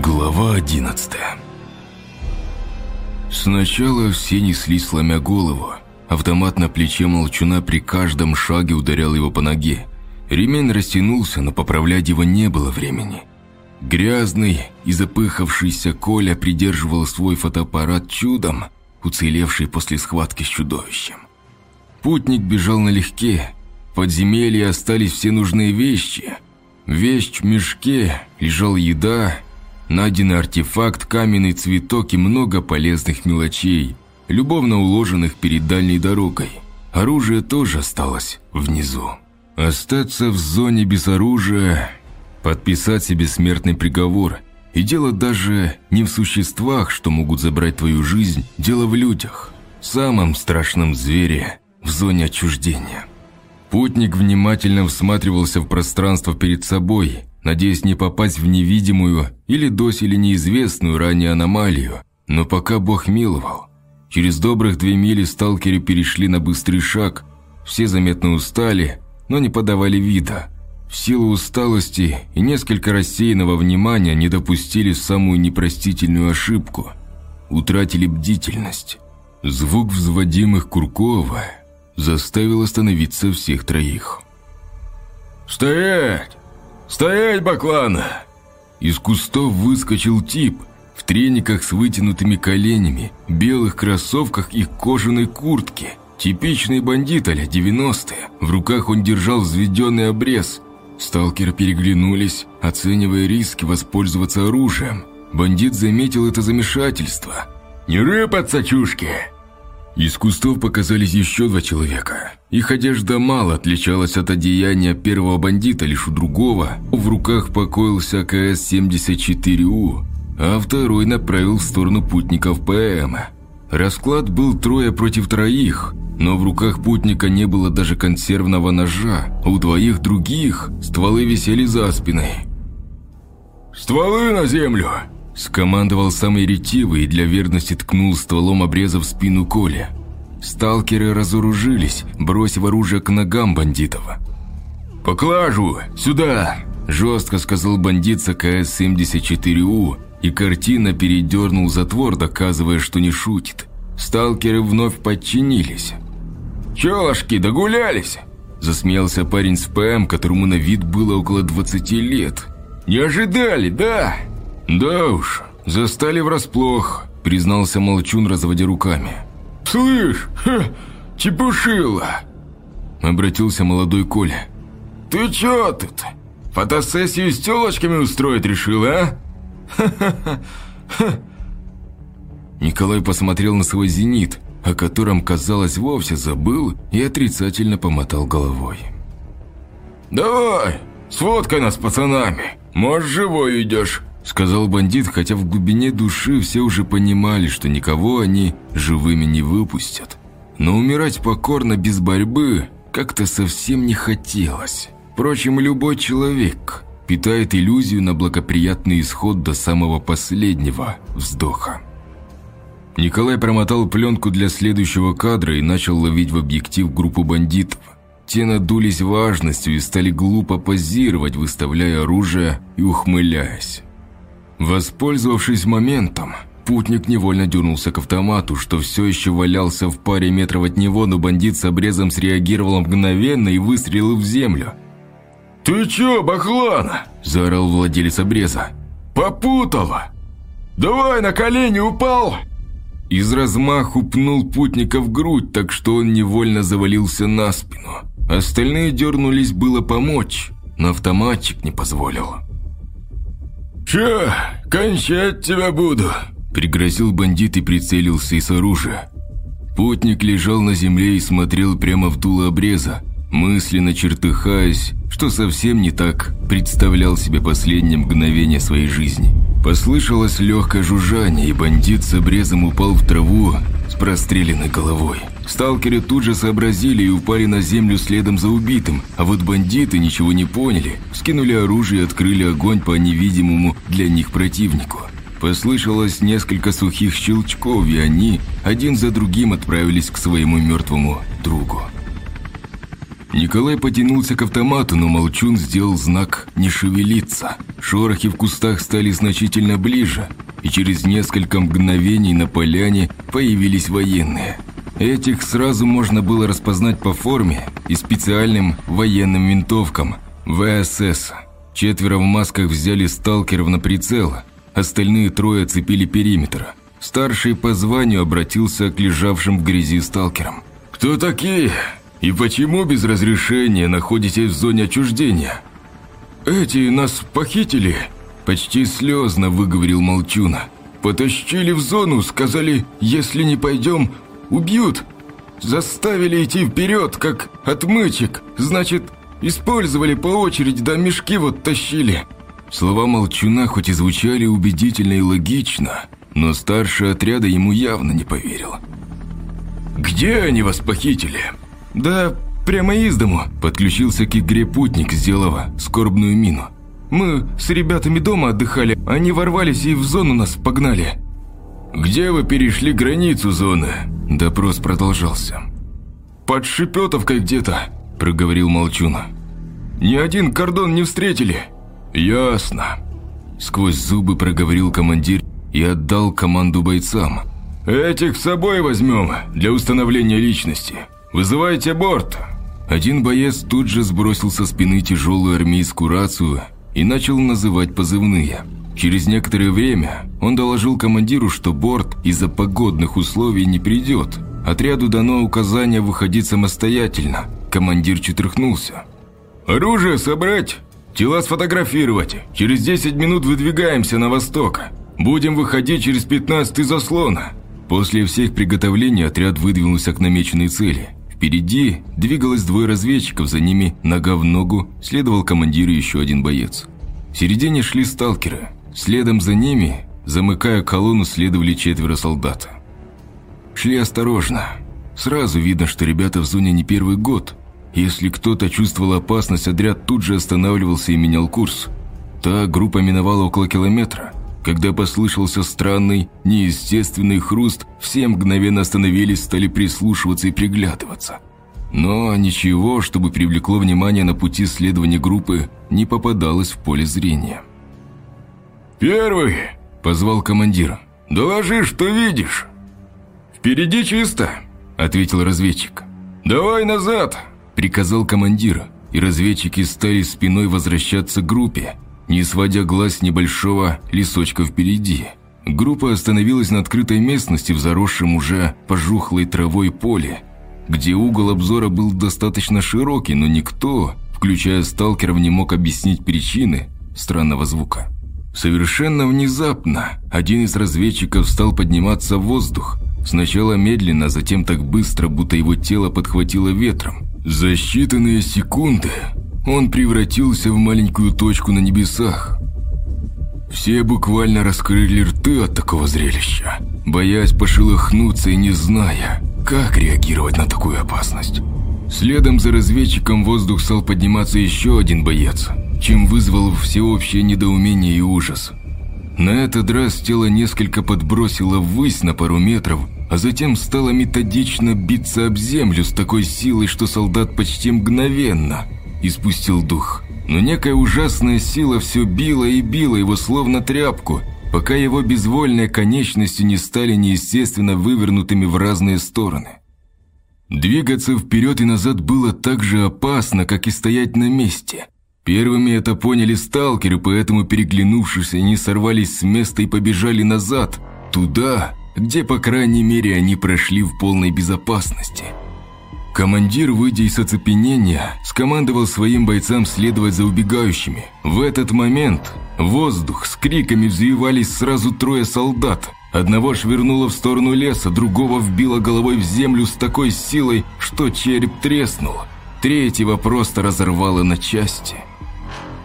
Глава 11 Сначала все неслись, сломя голову. Автомат на плече молчуна при каждом шаге ударял его по ноге. Ремень растянулся, но поправлять его не было времени. Грязный и запыхавшийся Коля придерживал свой фотоаппарат чудом, уцелевший после схватки с чудовищем. Путник бежал налегке. В подземелье остались все нужные вещи. Вещь в мешке, лежал еда, найденный артефакт, каменный цветок и много полезных мелочей, любовно уложенных перед дальней дорогой. Оружие тоже осталось внизу. Остаться в зоне без оружия, подписать себе смертный приговор. И дело даже не в существах, что могут забрать твою жизнь, дело в людях, самом страшном звере в зоне отчуждения. Путник внимательно всматривался в пространство перед собой, надеясь не попасть в невидимую или доселе неизвестную ранее аномалию, но пока Бог миловал. Через добрых две мили сталкеры перешли на быстрый шаг, все заметно устали, но не подавали вида. В силу усталости и несколько рассеянного внимания не допустили самую непростительную ошибку. Утратили бдительность. Звук взводимых Куркова заставил остановиться всех троих. «Стоять! Стоять, Баклана!» Из кустов выскочил тип в трениках с вытянутыми коленями, белых кроссовках и кожаной куртке. Типичный бандит а 90-е. В руках он держал взведенный обрез. Сталкеры переглянулись, оценивая риски воспользоваться оружием. Бандит заметил это замешательство. «Не рыпаться, чушки!» Из кустов показались еще два человека. Их одежда мало отличалась от одеяния первого бандита, лишь у другого в руках покоился КС-74У, а второй направил в сторону путников ПМ. Расклад был трое против троих, но в руках путника не было даже консервного ножа, у двоих других стволы висели за спиной. «Стволы на землю!» Скомандовал самый ретивый и для верности ткнул стволом обреза в спину Коля. Сталкеры разоружились, бросив оружие к ногам бандитов. «Поклажу! Сюда!» – жестко сказал бандит с АКС-74У, и картина передернул затвор, доказывая, что не шутит. Сталкеры вновь подчинились. «Челошки, догулялись!» – засмеялся парень с ПМ, которому на вид было около 20 лет. «Не ожидали, да?» «Да уж, застали врасплох», – признался Молчун, разводя руками. «Слышь, ха, чепушила!» – обратился молодой Коля. «Ты чё тут? Фотосессию с тёлочками устроить решил, а?» Николай посмотрел на свой зенит, о котором, казалось, вовсе забыл и отрицательно помотал головой. «Давай, сфоткай нас с пацанами, может, живой идешь. Сказал бандит, хотя в глубине души все уже понимали, что никого они живыми не выпустят. Но умирать покорно без борьбы как-то совсем не хотелось. Впрочем, любой человек питает иллюзию на благоприятный исход до самого последнего вздоха. Николай промотал пленку для следующего кадра и начал ловить в объектив группу бандитов. Те надулись важностью и стали глупо позировать, выставляя оружие и ухмыляясь. Воспользовавшись моментом, путник невольно дернулся к автомату, что все еще валялся в паре метров от него, но бандит с обрезом среагировал мгновенно и выстрелил в землю. «Ты че, бахлана?» – заорал владелец обреза. «Попутала! Давай на колени упал!» Из размаху пнул путника в грудь, так что он невольно завалился на спину. Остальные дернулись было помочь, но автоматчик не позволил. «Че, кончать тебя буду!» Пригрозил бандит и прицелился из оружия. Путник лежал на земле и смотрел прямо в дуло обреза, мысленно чертыхаясь, что совсем не так представлял себе последнее мгновение своей жизни. Послышалось легкое жужжание, и бандит с обрезом упал в траву с простреленной головой. Сталкеры тут же сообразили и упали на землю следом за убитым, а вот бандиты ничего не поняли, скинули оружие и открыли огонь по невидимому для них противнику. Послышалось несколько сухих щелчков, и они один за другим отправились к своему мертвому другу. Николай потянулся к автомату, но Молчун сделал знак «не шевелиться». Шорохи в кустах стали значительно ближе, и через несколько мгновений на поляне появились военные. Этих сразу можно было распознать по форме и специальным военным винтовкам ВСС. Четверо в масках взяли сталкеров на прицел, остальные трое оцепили периметр. Старший по званию обратился к лежавшим в грязи сталкерам. «Кто такие?» И почему без разрешения находитесь в зоне отчуждения? Эти нас похитили, почти слезно выговорил Молчуна. Потащили в зону, сказали, если не пойдем, убьют. Заставили идти вперед, как отмычек, значит, использовали по очереди, да мешки вот тащили. Слова Молчуна хоть и звучали убедительно и логично, но старший отряда ему явно не поверил. «Где они вас похитили?» «Да прямо из дому», – подключился к игре путник, сделав скорбную мину. «Мы с ребятами дома отдыхали, они ворвались и в зону нас погнали». «Где вы перешли границу зоны?» Допрос продолжался. «Под Шепетовкой где-то», – проговорил Молчуна. «Ни один кордон не встретили». «Ясно». Сквозь зубы проговорил командир и отдал команду бойцам. «Этих с собой возьмем для установления личности. «Вызывайте борт!» Один боец тут же сбросил со спины тяжелую армейскую рацию и начал называть позывные. Через некоторое время он доложил командиру, что борт из-за погодных условий не придет. Отряду дано указание выходить самостоятельно. Командир чутрыхнулся. «Оружие собрать, тела сфотографировать. Через 10 минут выдвигаемся на восток. Будем выходить через 15 заслона». После всех приготовлений отряд выдвинулся к намеченной цели – Впереди двигалось двое разведчиков, за ними нога в ногу следовал командир и еще один боец. В середине шли сталкеры. Следом за ними, замыкая колонну, следовали четверо солдат. Шли осторожно. Сразу видно, что ребята в зоне не первый год. Если кто-то чувствовал опасность, отряд тут же останавливался и менял курс. Та группа миновала около километра. Когда послышался странный, неестественный хруст, все мгновенно остановились, стали прислушиваться и приглядываться. Но ничего, чтобы привлекло внимание на пути следования группы, не попадалось в поле зрения. «Первый!» – позвал командир. «Доложи, что видишь!» «Впереди чисто!» – ответил разведчик. «Давай назад!» – приказал командир, и разведчики стали спиной возвращаться к группе, не сводя глаз с небольшого лесочка впереди. Группа остановилась на открытой местности в заросшем уже пожухлой травой поле, где угол обзора был достаточно широкий, но никто, включая сталкеров, не мог объяснить причины странного звука. Совершенно внезапно один из разведчиков стал подниматься в воздух, сначала медленно, затем так быстро, будто его тело подхватило ветром. За считанные секунды он превратился в маленькую точку на небесах. Все буквально раскрыли рты от такого зрелища, боясь пошелохнуться и не зная, как реагировать на такую опасность. Следом за разведчиком в воздух стал подниматься еще один боец, чем вызвал всеобщее недоумение и ужас. На этот раз тело несколько подбросило ввысь на пару метров, а затем стало методично биться об землю с такой силой, что солдат почти мгновенно – испустил дух. Но некая ужасная сила все била и била его словно тряпку, пока его безвольные конечности не стали неестественно вывернутыми в разные стороны. Двигаться вперед и назад было так же опасно, как и стоять на месте. Первыми это поняли сталкеры, поэтому, переглянувшись, они сорвались с места и побежали назад, туда, где, по крайней мере, они прошли в полной безопасности – Командир, выйдя из оцепенения, скомандовал своим бойцам следовать за убегающими. В этот момент воздух с криками взвивались сразу трое солдат. Одного швырнуло в сторону леса, другого вбило головой в землю с такой силой, что череп треснул. Третьего просто разорвало на части.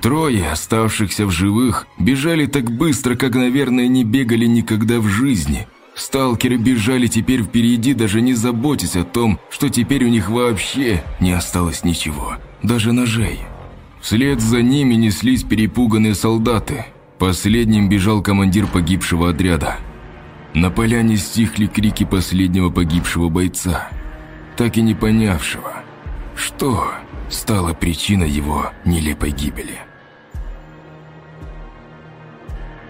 Трое, оставшихся в живых, бежали так быстро, как, наверное, не бегали никогда в жизни – Сталкеры бежали теперь впереди, даже не заботясь о том, что теперь у них вообще не осталось ничего, даже ножей. Вслед за ними неслись перепуганные солдаты. Последним бежал командир погибшего отряда. На поляне стихли крики последнего погибшего бойца, так и не понявшего, что стала причиной его нелепой гибели.